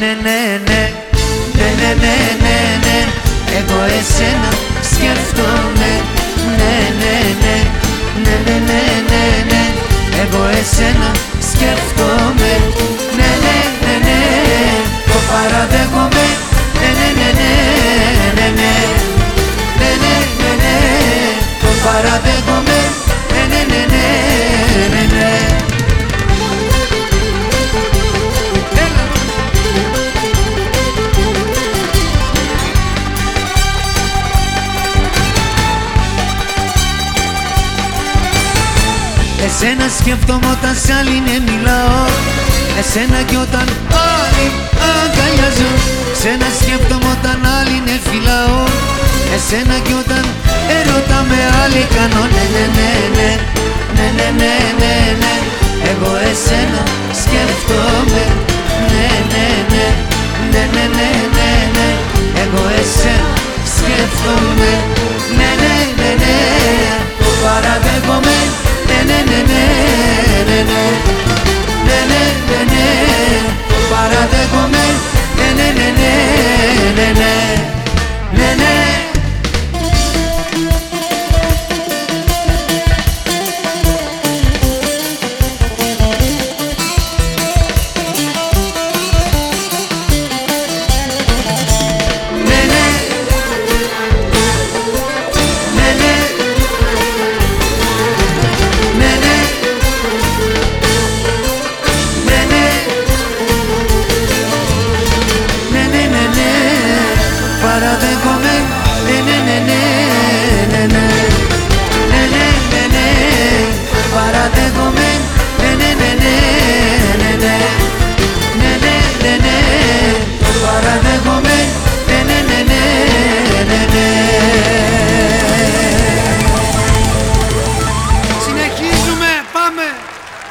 ναι ναι ναι ναι ναι ναι ναι ναι ναι εγώ εσένα σκέφτομαι ναι ναι ναι ναι ναι ναι ναι ναι εγώ εσένα σκέφτομαι ναι ναι ναι ναι το παραδέχομαι ναι ναι ναι ναι ναι ναι ναι ναι ναι ναι το παραδέχομαι Εσένα σκέφτομαι όταν σ' άλλη ναι μιλάω. Εσένα κι όταν άλλη αγκαλιάζω. Εσένα σκέφτομαι όταν άλλη ναι φυλάω. Εσένα κι όταν έρωτα με άλλη κάνω Ναι ναι ναι το παραδέχομαι ναι ναι ναι ναι. ναι, ναι.